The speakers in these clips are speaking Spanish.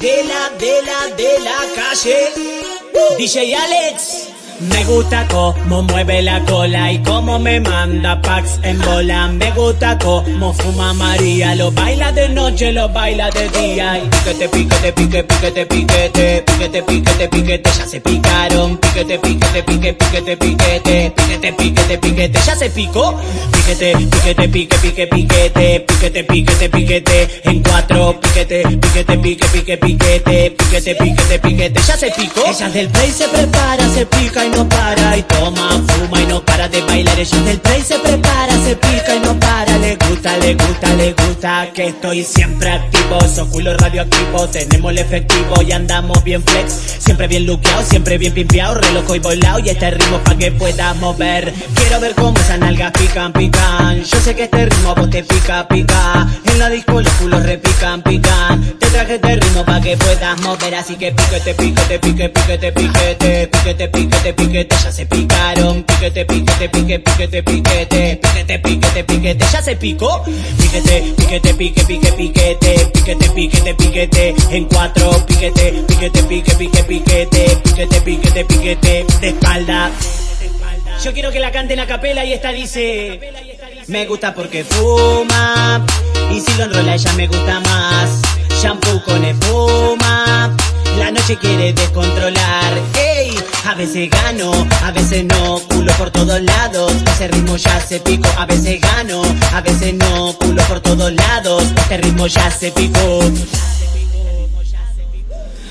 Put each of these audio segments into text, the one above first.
de la, de la, de la calle. DJ Alex. Me gusta cómo mueve la cola y cómo me manda Pax en bola. Me gusta cómo fuma María. Lo baila de noche, lo baila de día. Y piquete, piquete, piquete, piquete, piquete, piquete, piquete, piquete, ya se picaron. Piquete, piquete, piquete, piquete, piquete, piquete, piquete, piquete, ya se picó. Piquete, piquete, pique, pique, piquete, piquete, piquete, piquete, en cuatro. Piquete, piquete, pique, pique, piquete, piquete, piquete, piquete, ya se picó. Ella del play se prepara, se pica y no para y toma, fuma y no para de bailar. Ella del play se prepara, se pica y no para. Le gusta, le gusta, le gusta que estoy siempre activo. Esos culos radioactivos, tenemos el efectivo y andamos bien flex. Siempre bien luqueado, siempre bien pimpeado, re loco y volado. Y este ritmo pa' que puedas mover. Quiero ver cómo esas nalgas pican, pican. Yo sé que este ritmo a vos te pica, pica. En la disco los culos repican, pican. Te traje este ritmo pa' que puedas mover. Así que piquete, piquete, pique, piquete, piquete Piquete, piquete, piquete, ya se picaron. Piquete, piquete, pique, piquete, piquete Piquete, piquete, piquete, ya se picó. Piquete, piquete, pique, pique, piquete Piquete, piquete, piquete, en cuatro Piquete, piquete, pique, pique, piquete Piquete, piquete, piquete, de espalda. Yo quiero que la canten a capela y esta dice Me gusta porque fuma Y si lo enrola ella me gusta más. Shampoo con espuma La noche quiere descontrolar. Ey, a veces gano, a veces no Culo por todos lados. Ese ritmo ya se pico A veces gano, a veces no Culo por todos lados. Este ritmo ya se picó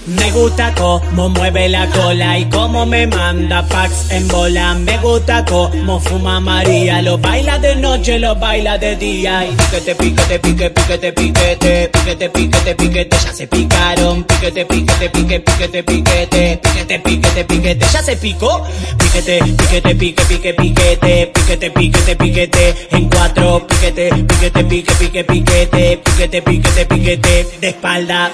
me gusta cómo mueve la cola y cómo me manda packs en bola. Me gusta cómo fuma María. Lo baila de noche, lo baila de día. Y piquete, piquete, piquete, piquete, piquete. Piquete, piquete, piquete, ya se picaron. Piquete, piquete, piquete, piquete, piquete. Piquete, piquete, piquete, ya se picó. Piquete, piquete, pique, pique, piquete. Piquete, piquete, piquete. En cuatro, piquete, piquete, pique, pique, piquete. Piquete, piquete, piquete. De espalda.